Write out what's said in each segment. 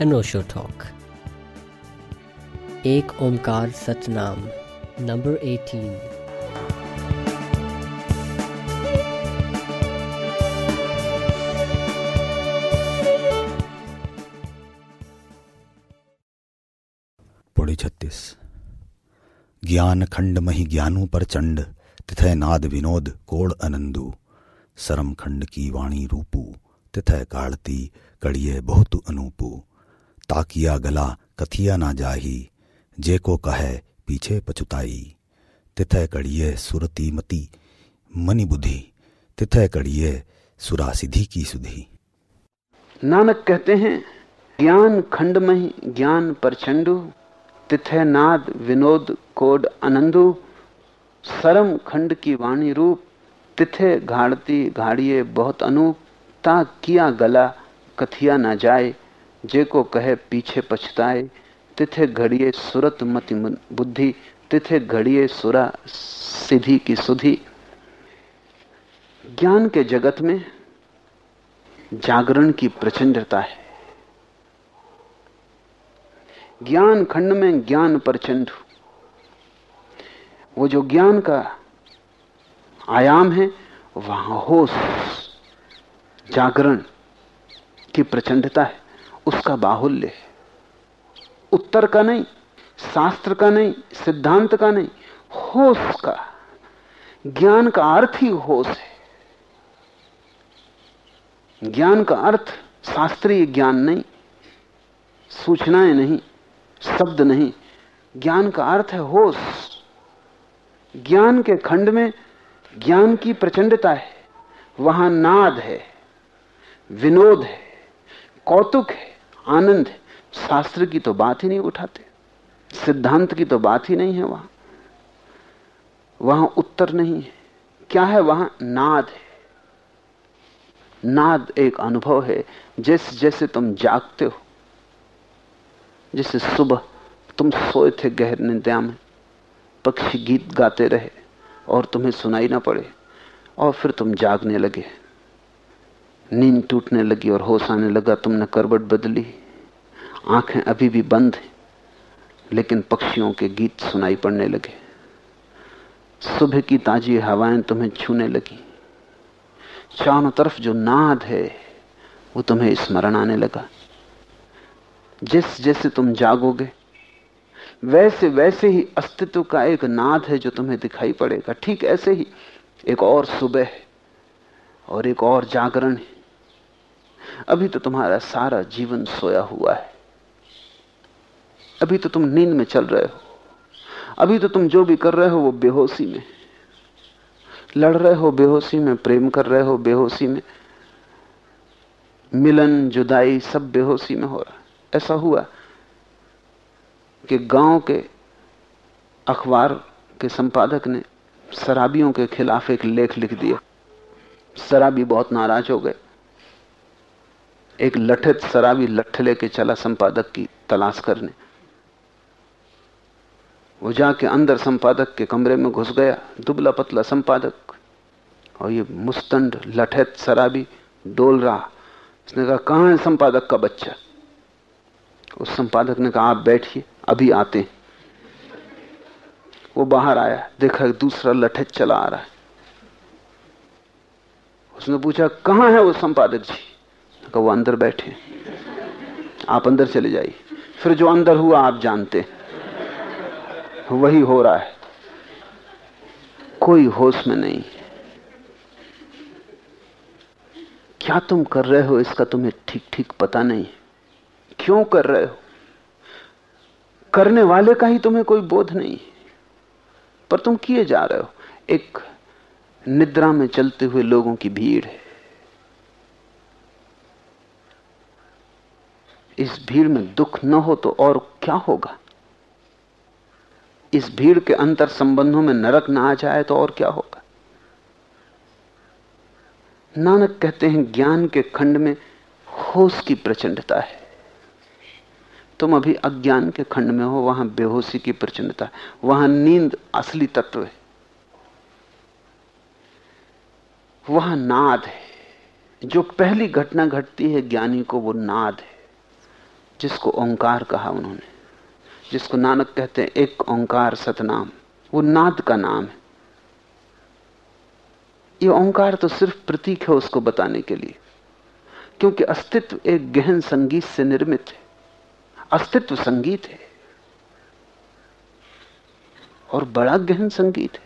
अनोशो talk Ek Omkar Satnam number eighteen पुड़ी छत्तीस। ज्ञान खंड मही ज्ञानु पर चंड तिथय नाद विनोद कोड़ अनंदु। सरम खंड की वाणी रूपू तिथय काड़ती कड़िए बहुत अनूपू। ताकिया गला कथिया ना जाही, जे को कहे पीछे पछुताई। तिथय कड़िए सुरती मती मनि बुद्धि तिथय कड़िए सुरा सिद्धि की सुधी। नानक कहते हैं, ज्ञान खंड में ज्ञान प्रचंडु तिथय नाद विनोद कोड आनंदु सरम खंड की वाणी रूप, तिथे घाड़ती घाड़िए बहुत अनूप, ता किया गला कथिया ना जाए जे को कहे पीछे पछताए, तिथे घड़िए सुरत मति बुद्धि, तिथे घड़िए सुरा सिद्धि की सुधि। ज्ञान के जगत में जागरण की प्रचंडता है। ज्ञान खंड में ज्ञान प्रचंड वो जो ज्ञान का आयाम है, वहाँ होश जागरण की प्रचंडता है। उसका बाहुल्य है। उत्तर का नहीं, शास्त्र का नहीं, सिद्धांत का नहीं, होश का, ज्ञान का अर्थ ही होश है। ज्ञान का अर्थ शास्त्रीय ज्ञान नहीं, सूचनाएँ नहीं, शब्द नहीं, ज्ञान का अर्थ है होश। ज्ञान के खंड में ज्ञान की प्रचंडता है, वहाँ नाद है, विनोद है, कौतुक है। आनंद है। शास्त्र की तो बात ही नहीं उठाते। सिद्धांत की तो बात ही नहीं है वहाँ। वहाँ उत्तर नहीं है। क्या है वहाँ? नाद है। नाद एक अनुभव है। जैसे जैसे तुम जागते हो, जैसे सुबह तुम सोए थे गहर निद्या में, पक्षी गीत गाते रहे और तुम्हें सुनाई ना पड़े और फिर तुम जागने लगे। नींद टूटने लगी और होश आने लगा, तुमने करवट बदली। आँखें अभी भी बंद हैं, लेकिन पक्षियों के गीत सुनाई पड़ने लगे। सुबह की ताजी हवाएँ तुम्हें छूने लगी। चारों तरफ़ जो नाद है, वो तुम्हें स्मरण आने लगा। जिस जैसे तुम जागोगे वैसे वैसे ही अस्तित्व का एक नाद है जो तुम्हें दिखाई पड़ेगा। ठीक ऐसे ही एक और सुबह है और एक और जागरण है। अभी तो तुम्हारा सारा जीवन सोया हुआ है। अभी तो तुम नींद में चल रहे हो। अभी तो तुम जो भी कर रहे हो वो बेहोशी में। लड़ रहे हो बेहोशी में, प्रेम कर रहे हो बेहोशी में। मिलन, जुदाई सब बेहोशी में हो रहा ऐसा हुआ कि गाँव के अखबार के संपादक ने शराबियों के खिलाफ एक लेख लिख दिया। शराबी बहुत नाराज़ हो गए। एक लठित शराबी लठ लेके चला संपादक की तलाश करने। वो जाके अंदर संपादक के कमरे में घुस गया, दुबला पतला संपादक। और ये मुस्तंड, लठैत शराबी डोल रहा। उसने कहा, कहाँ है संपादक का बच्चा? उस संपादक ने कहा, आप बैठिए, अभी आते हैं। वो बाहर आया, देखा दूसरा लठैत चला आ रहा है। उसने पूछा, कहाँ है वो संपादक जी? कहा, वो अंदर बैठे आप अंदर चले जाइए। फिर जो अंदर हुआ, आप जानते वही हो रहा है। कोई होश में नहीं। क्या तुम कर रहे हो? इसका तुम्हें ठीक ठीक पता नहीं। क्यों कर रहे हो? करने वाले का ही तुम्हें कोई बोध नहीं। पर तुम किए जा रहे हो। एक निद्रा में चलते हुए लोगों की भीड़ है। इस भीड़ में दुख न हो तो और क्या होगा? इस भीड़ के अंतर संबंधों में नरक ना आ जाए तो और क्या होगा? नानक कहते हैं, ज्ञान के खंड में होश की प्रचंडता है। तुम अभी अज्ञान के खंड में हो, वहाँ बेहोशी की प्रचंडता है वहाँ नींद असली तत्व है। वहाँ नाद है। जो पहली घटना घटती है ज्ञानी को, वो नाद है। जिसको ओंकार कहा उन्होंने, जिसको नानक कहते हैं एक ओंकार सतनाम। वो नाद का नाम है। ये ओंकार तो सिर्फ़ प्रतीक है उसको बताने के लिए, क्योंकि अस्तित्व एक गहन संगीत से निर्मित है। अस्तित्व संगीत है। और बड़ा गहन संगीत है।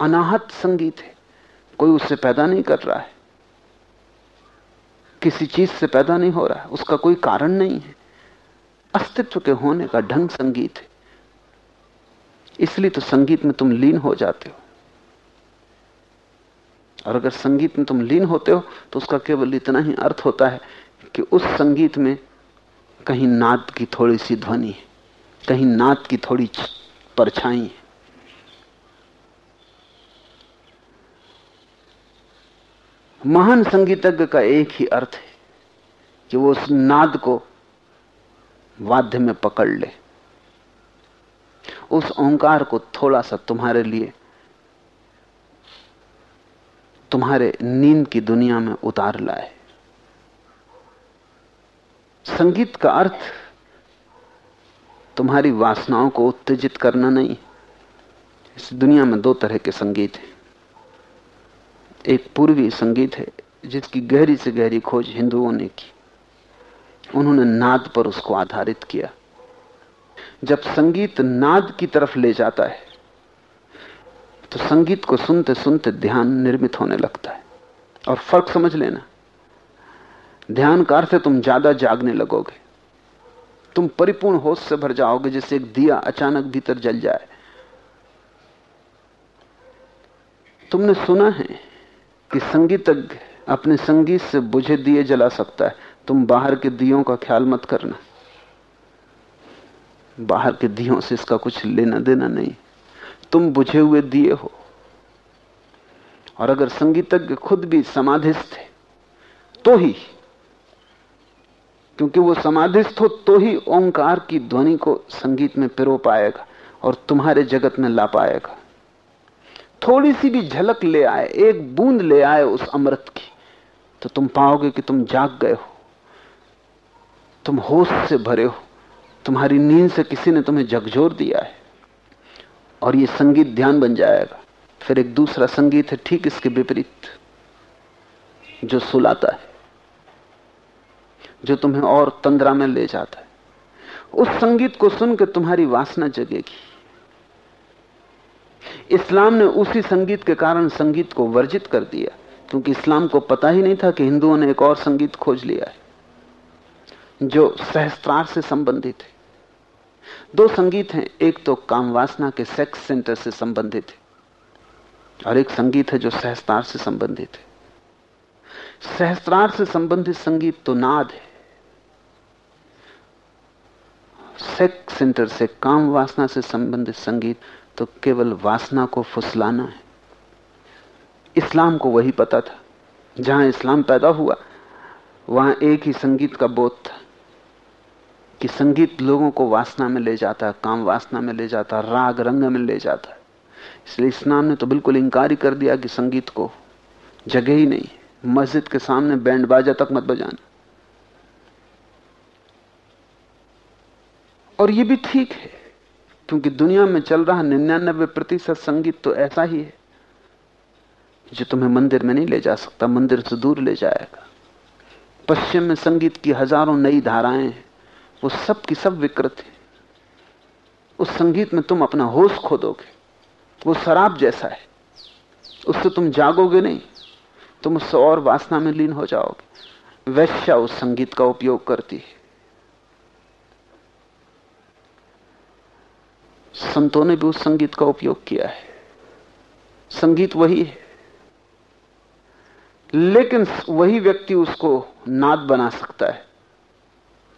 अनाहत संगीत है। कोई उससे पैदा नहीं कर रहा है। किसी चीज़ से पैदा नहीं हो रहा है उसका कोई कारण नहीं है। अस्तित्व के होने का ढंग संगीत है। इसलिए तो संगीत में तुम लीन हो जाते हो। और अगर संगीत में तुम लीन होते हो तो उसका केवल इतना ही अर्थ होता है कि उस संगीत में कहीं नाद की थोड़ी सी ध्वनि है, कहीं नाद की थोड़ी परछाई है। महान संगीतज्ञ का एक ही अर्थ है कि वो उस नाद को वाद्य में पकड़ ले। उस ओंकार को थोड़ा सा तुम्हारे लिए, तुम्हारे नींद की दुनिया में उतार लाए। संगीत का अर्थ, तुम्हारी वासनाओं को उत्तेजित करना नहीं। इस दुनिया में दो तरह के संगीत हैं। एक पूर्वी संगीत है, जिसकी गहरी से गहरी खोज हिंदुओं ने की। उन्होंने नाद पर उसको आधारित किया। जब संगीत नाद की तरफ़ ले जाता है तो संगीत को सुनते सुनते ध्यान निर्मित होने लगता है। और फ़र्क समझ लेना ध्यान कार से तुम ज़्यादा जागने लगोगे। तुम परिपूर्ण होश से भर जाओगे, जैसे एक दिया अचानक भीतर जल जाए। तुमने सुना है कि संगीतज्ञ अपने संगीत से बुझे दिए जला सकता है। तुम बाहर के दियों का ख्याल मत करना। बाहर के दियों से इसका कुछ लेना देना नहीं। तुम बुझे हुए दिए हो। और अगर संगीतज्ञ खुद भी समाधिस्थ है तो ही, क्योंकि वो समाधिस्थ हो तो ही ओंकार की ध्वनि को संगीत में पिरो पाएगा और तुम्हारे जगत में ला पाएगा। थोड़ी सी भी झलक ले आए, एक बूंद ले आए उस अमृत की तो तुम पाओगे कि तुम जाग गए हो। तुम होश से भरे हो। तुम्हारी नींद से किसी ने तुम्हें झकझोर दिया है। और ये संगीत ध्यान बन जाएगा। फिर एक दूसरा संगीत है, ठीक इसके विपरीत, जो सुलाता है, जो तुम्हें और तंद्रा में ले जाता है। उस संगीत को सुनकर तुम्हारी वासना जगेगी। इस्लाम ने उसी संगीत के कारण संगीत को वर्जित कर दिया, क्योंकि इस्लाम को पता ही नहीं था कि हिंदुओं ने एक और संगीत खोज लिया है, जो सहस्त्रार से संबंधित है। दो संगीत हैं, एक तो कामवासना के सेक्स सेंटर से संबंधित है, और एक संगीत है जो सहस्त्रार से संबंधित है। सहस्त्रार से संबंधित संगीत तो नाद है। सेक्स सेंटर से काम वासना से संबंधित संगीत तो केवल वासना को फुसलाना है। इस्लाम को वही पता था। जहाँ इस्लाम पैदा हुआ, वहाँ एक ही संगीत का बोध था कि संगीत लोगों को वासना में ले जाता है, काम वासना में ले जाता है, राग रंग में ले जाता है। इसलिए इस्लाम ने तो बिल्कुल इंकार ही कर दिया कि संगीत को जगह ही नहीं, मस्जिद के सामने बैंड बाजा तक मत बजाना। और ये भी ठीक है। क्योंकि दुनिया में चल रहा निन्यानबे प्रतिशत संगीत तो ऐसा ही है, जो तुम्हें मंदिर में नहीं ले जा सकता, मंदिर से दूर ले जाएगा। पश्चिम में संगीत की हज़ारों नई धाराएँ हैं, वो सब की सब विकृत है। उस संगीत में तुम अपना होश खो दोगे वो शराब जैसा है। उससे तुम जागोगे नहीं, तुम उससे और वासना में लीन हो जाओगे। वैश्या उस संगीत का उपयोग करती है। संतों ने भी उस संगीत का उपयोग किया है। संगीत वही है। लेकिन वही व्यक्ति उसको नाद बना सकता है,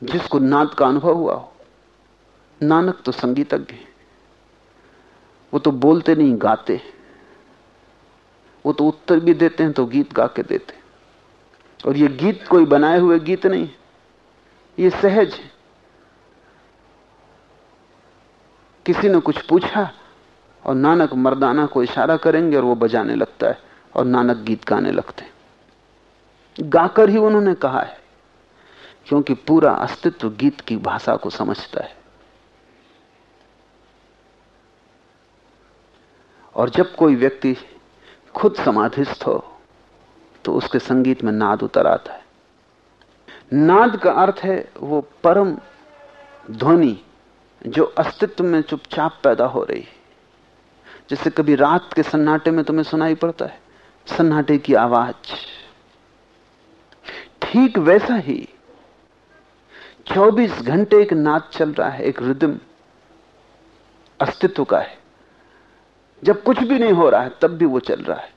जिसको नाद का अनुभव हुआ हो। नानक तो संगीतज्ञ है। वो तो बोलते नहीं, गाते वो तो उत्तर भी देते हैं तो गीत गा के देते और ये गीत कोई बनाए हुए गीत नहीं। ये सहज है। किसी ने कुछ पूछा और नानक मर्दाना को इशारा करेंगे और वो बजाने लगता है और नानक गीत गाने लगते हैं। गाकर ही उन्होंने कहा है, क्योंकि पूरा अस्तित्व गीत की भाषा को समझता है। और जब कोई व्यक्ति खुद समाधिस्थ हो तो उसके संगीत में नाद उतर आता है। नाद का अर्थ है वो परम ध्वनि जो अस्तित्व में चुपचाप पैदा हो रही जैसे कभी रात के सन्नाटे में तुम्हें सुनाई पड़ता है, सन्नाटे की आवाज़। ठीक वैसा ही 24 घंटे एक नाच चल रहा है, एक रिदम अस्तित्व का है। जब कुछ भी नहीं हो रहा है, तब भी वो चल रहा है।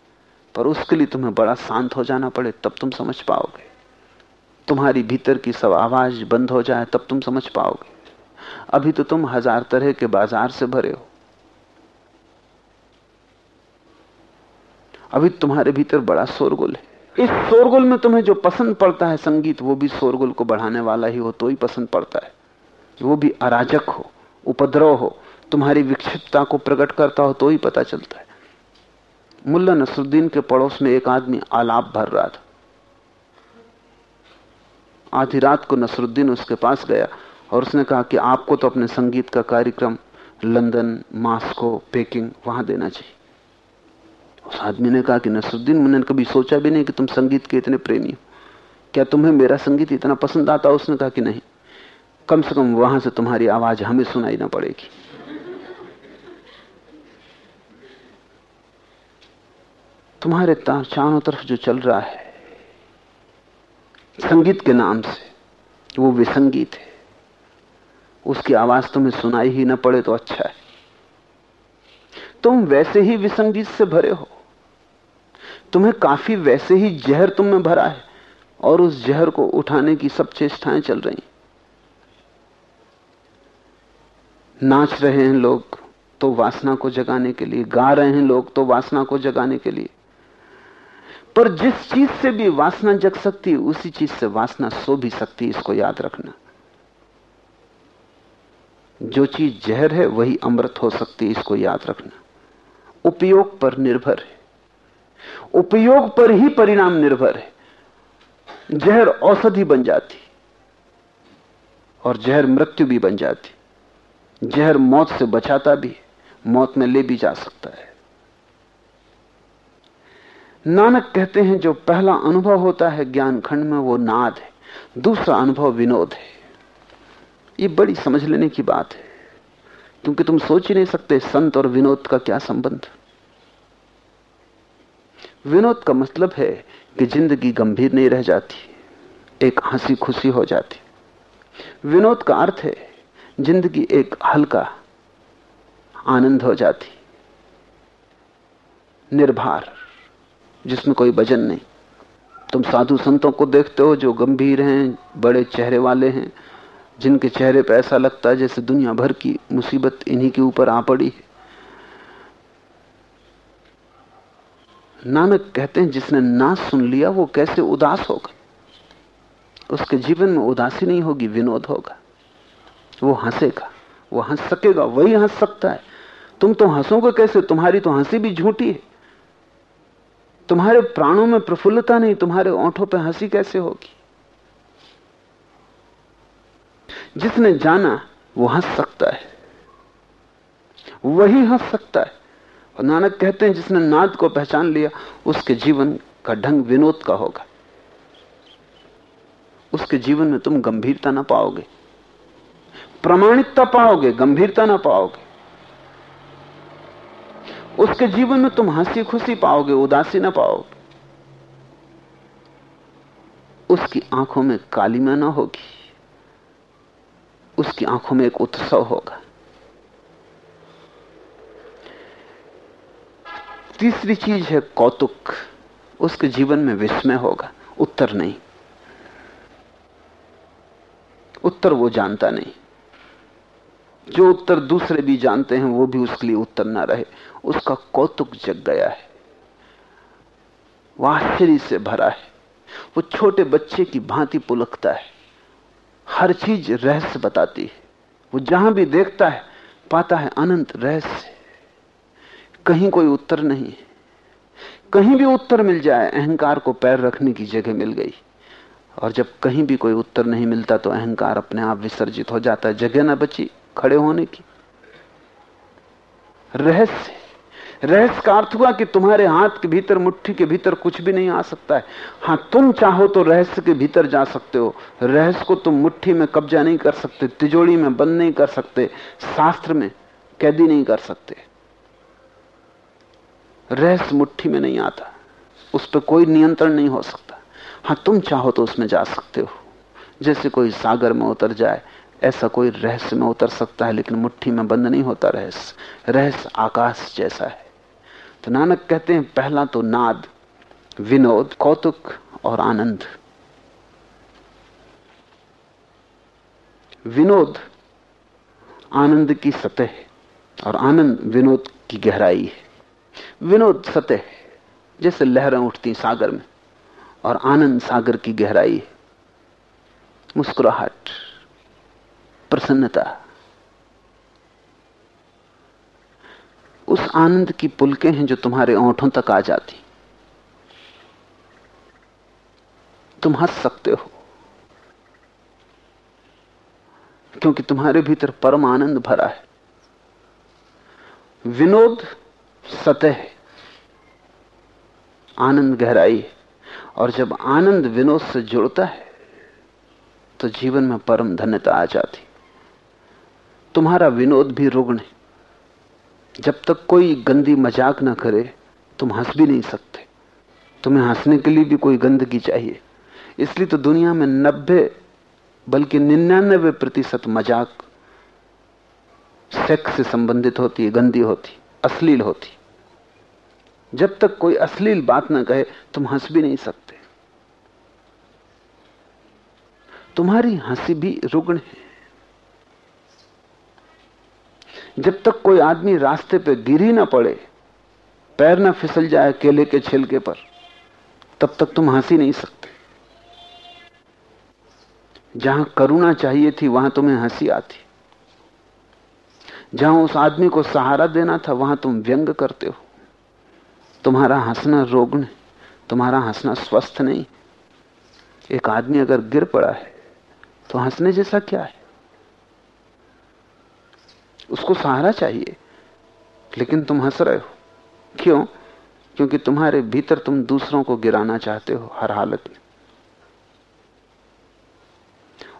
पर उसके लिए तुम्हें बड़ा शांत हो जाना पड़े, तब तुम समझ पाओगे। तुम्हारी भीतर की सब आवाज़ बंद हो जाए, तब तुम समझ पाओगे। अभी तो तुम हज़ार तरह के बाज़ार से भरे हो। अभी तुम्हारे भीतर बड़ा शोरगुल है। इस शोरगुल में तुम्हें जो पसंद पड़ता है संगीत, वो भी शोरगुल को बढ़ाने वाला ही हो तो ही पसंद पड़ता है। वो भी अराजक हो, उपद्रव हो, तुम्हारी विक्षिप्तता को प्रकट करता हो तो ही पता चलता है। मुल्ला नसरुद्दीन के पड़ोस में एक आदमी आलाप भर रहा था। आधी रात को नसरुद्दीन उसके पास गया। और उसने कहा कि आपको तो अपने संगीत का कार्यक्रम लंदन, मास्को, पेकिंग वहाँ देना चाहिए। उस आदमी ने कहा कि नसरुद्दीन, मैंने कभी सोचा भी नहीं कि तुम संगीत के इतने प्रेमी हो। क्या तुम्हें मेरा संगीत इतना पसंद आता? उसने कहा कि नहीं। कम से कम वहाँ से तुम्हारी आवाज़ हमें सुनाई ना पड़ेगी। तुम्हारे तार चारों तरफ़ जो चल रहा है, संगीत के नाम से, वो विसंगीत है। उसकी आवाज़ तुम्हें सुनाई ही ना पड़े तो अच्छा है। तुम वैसे ही विसंगीत से भरे हो। तुम्हें काफ़ी वैसे ही जहर तुम में भरा है और उस जहर को उठाने की सब चेष्टाएँ चल रही नाच रहे हैं लोग तो वासना को जगाने के लिए, गा रहे हैं लोग तो वासना को जगाने के लिए। पर जिस चीज़ से भी वासना जग सकती है, उसी चीज़ से वासना सो भी सकती इसको याद रखना। जो चीज़ जहर है, वही अमृत हो सकती है, इसको याद रखना। उपयोग पर निर्भर है। उपयोग पर ही परिणाम निर्भर है। जहर औषधि बन जाती, और जहर मृत्यु भी बन जाती। जहर मौत से बचाता भी मौत में ले भी जा सकता है। नानक कहते हैं, जो पहला अनुभव होता है ज्ञान खंड में, वो नाद है। दूसरा अनुभव विनोद है। ये बड़ी समझ लेने की बात है। क्योंकि तुम सोच ही नहीं सकते संत और विनोद का क्या संबंध। विनोद का मतलब है कि ज़िंदगी गंभीर नहीं रह जाती, एक हँसी खुशी हो जाती। विनोद का अर्थ है, ज़िंदगी एक हल्का आनंद हो जाती। निर्भर, जिसमें कोई वज़न नहीं। तुम साधु संतों को देखते हो जो गंभीर हैं, बड़े चेहरे वाले हैं जिनके चेहरे पर ऐसा लगता है जैसे दुनिया भर की मुसीबत इन्हीं के ऊपर आ पड़ी है। नानक कहते हैं, जिसने ना सुन लिया, वो कैसे उदास होगा? उसके जीवन में उदासी नहीं होगी, विनोद होगा। वो हंसेगा, वो हंस सकेगा, वही हंस सकता है। तुम तो हंसोगे कैसे? तुम्हारी तो हँसी भी झूठी है। तुम्हारे प्राणों में प्रफुल्लता नहीं, तुम्हारे ओंठों पर हँसी कैसे होगी? जिसने जाना, वो हंस सकता है। वही हंस सकता है। और नानक कहते हैं, जिसने नाद को पहचान लिया, उसके जीवन का ढंग विनोद का होगा। उसके जीवन में तुम गंभीरता ना पाओगे। प्रमाणिकता पाओगे, गंभीरता ना पाओगे। उसके जीवन में तुम हँसी खुशी पाओगे, उदासी ना पाओगे। उसकी आँखों में कालीमा ना होगी। उसकी आँखों में एक उत्सव होगा। तीसरी चीज़ है कौतुक। उसके जीवन में विस्मय होगा। उत्तर नहीं। उत्तर वो जानता नहीं। जो उत्तर दूसरे भी जानते हैं, वो भी उसके लिए उत्तर ना रहे। उसका कौतुक जग गया है। वह आश्चर्य से भरा है। वो छोटे बच्चे की भांति पुलकता है। हर चीज़ रहस्य बताती है। वो जहाँ भी देखता है, पाता है अनंत रहस्य। कहीं कोई उत्तर नहीं कहीं भी उत्तर मिल जाए, अहंकार को पैर रखने की जगह मिल गई। और जब कहीं भी कोई उत्तर नहीं मिलता तो अहंकार अपने आप विसर्जित हो जाता है। जगह ना बची खड़े होने की। रहस्य। रहस्य का अर्थ हुआ कि तुम्हारे हाथ के भीतर, मुट्ठी के भीतर कुछ भी नहीं आ सकता है। हाँ, तुम चाहो तो रहस्य के भीतर जा सकते हो। रहस्य को तुम मुट्ठी में कब्जा नहीं कर सकते तिजोड़ी में बंद नहीं कर सकते, शास्त्र में कैदी नहीं कर सकते। रहस्य मुट्ठी में नहीं आता, उस पर कोई नियंत्रण नहीं हो सकता। हाँ, तुम चाहो तो उसमें जा सकते हो। जैसे कोई सागर में उतर जाए, ऐसा कोई रहस्य में उतर सकता है, लेकिन मुट्ठी में बंद नहीं होता रहस्य। रहस्य आकाश जैसा है। तो नानक कहते हैं, पहला तो नाद, विनोद, कौतुक और आनंद। विनोद, आनंद की सतह और आनंद, विनोद की गहराई है। विनोद सतह, जैसे लहरें उठती सागर में, और आनंद सागर की गहराई है। मुस्कुराहट, प्रसन्नता उस आनंद की पुलकें हैं जो तुम्हारे ओंठों तक आ जाती। तुम हंस सकते हो, क्योंकि तुम्हारे भीतर परम आनंद भरा है। विनोद सतह आनंद गहराई है, और जब आनंद विनोद से जुड़ता है तो जीवन में परम धन्यता आ जाती। तुम्हारा विनोद भी रुग्ण है। जब तक कोई गंदी मज़ाक ना करे, तुम हंस भी नहीं सकते। तुम्हें हंसने के लिए भी कोई गंदगी चाहिए। इसलिए तो दुनिया में नब्बे, बल्कि निन्यानबे प्रतिशत मज़ाक सेक्स से संबंधित होती है, गंदी होती, अश्लील होती। जब तक कोई अश्लील बात ना कहे, तुम हंस भी नहीं सकते। तुम्हारी हँसी भी रुग्ण है। जब तक कोई आदमी रास्ते पे गिर ही ना पड़े, पैर ना फिसल जाए केले के छिलके पर, तब तक तुम हँसी नहीं सकते। जहाँ करुणा चाहिए थी, वहाँ तुम्हें हँसी आती। जहाँ उस आदमी को सहारा देना था, वहाँ तुम व्यंग करते हो। तुम्हारा हंसना रोगण तुम्हारा हंसना स्वस्थ नहीं। एक आदमी अगर गिर पड़ा है तो हंसने जैसा क्या है? उसको सहारा चाहिए। लेकिन तुम हंस रहे हो। क्यों? क्योंकि तुम्हारे भीतर तुम दूसरों को गिराना चाहते हो हर हालत में।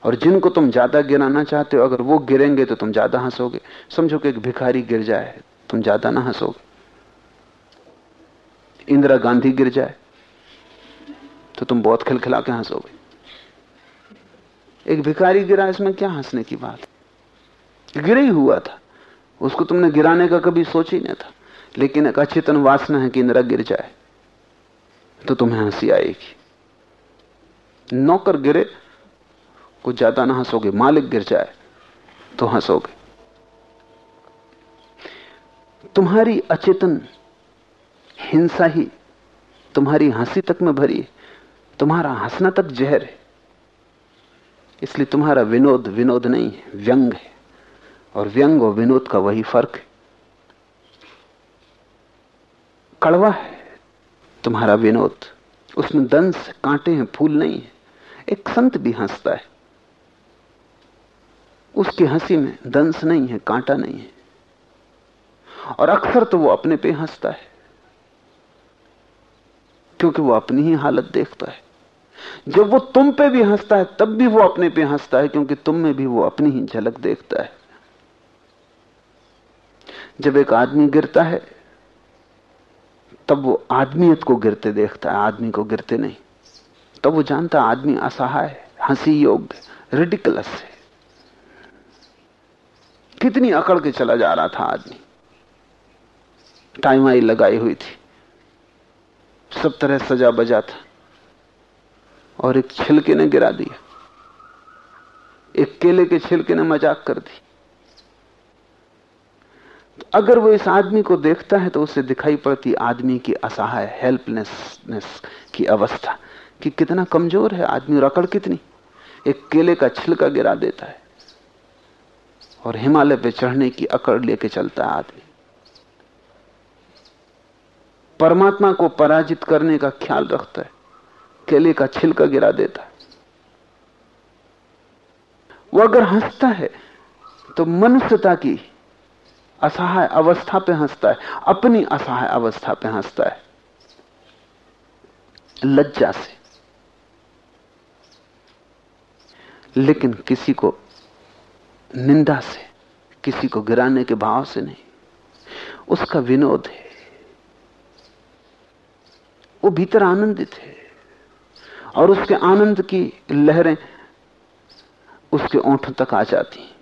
और जिनको तुम ज़्यादा गिराना चाहते हो, अगर वो गिरेंगे तो तुम ज़्यादा हंसोगे। समझो कि एक भिखारी गिर जाए, तुम ज़्यादा ना हंसोगे। इंदिरा गांधी गिर जाए तो तुम बहुत खिलखिला के हंसोगे। एक भिखारी गिरा, इसमें क्या हंसने की बात है? गिर ही हुआ था। उसको तुमने गिराने का कभी सोच ही नहीं था। लेकिन एक अचेतन वासना है कि इंदिरा गिर जाए तो तुम्हें हँसी आएगी। नौकर गिरे, कुछ ज़्यादा ना हंसोगे, मालिक गिर जाए तो हंसोगे। तुम्हारी अचेतन हिंसा ही तुम्हारी हँसी तक में भरी है। तुम्हारा हंसना तक जहर है। इसलिए तुम्हारा विनोद विनोद नहीं है, व्यंग है। और व्यंग और विनोद का वही फ़र्क है। कड़वा है तुम्हारा विनोद। उसमें दंश कांटे हैं, फूल नहीं है। एक संत भी हंसता है। उसकी हँसी में दंश नहीं है, कांटा नहीं है। और अक्सर तो वो अपने पे हंसता है। क्योंकि वो अपनी ही हालत देखता है। जब वो तुम पे भी हंसता है, तब भी वो अपने पे हंसता है, क्योंकि तुम में भी वो अपनी ही झलक देखता है। जब एक आदमी गिरता है, तब वो आदमियत को गिरते देखता है, आदमी को गिरते नहीं। तब वो जानता आदमी असहाय हँसी योग्य रिडिकुलस है। कितनी अकड़ के चला जा रहा था आदमी। टाइम आई लगाई हुई थी। सब तरह सजा बजा था। और एक छिलके ने गिरा दिया। एक केले के छिलके ने मज़ाक कर दी। अगर वो इस आदमी को देखता है तो उसे दिखाई पड़ती आदमी की असहाय हेल्पलेसनेस की अवस्था, कि कितना कमज़ोर है आदमी रकड़ कितनी। एक केले का छिलका गिरा देता है और हिमालय पे चढ़ने की अकड़ लेके चलता है आदमी। परमात्मा को पराजित करने का ख्याल रखता है, केले का छिलका गिरा देता है। वो अगर हंसता है तो मनुष्यता की असहाय अवस्था पे हंसता है, अपनी असहाय अवस्था पे हंसता है। लज्जा से। लेकिन किसी को निंदा से, किसी को गिराने के भाव से नहीं। उसका विनोद है। वो भीतर आनंदित है। और उसके आनंद की लहरें उसके ओंठों तक आ जाती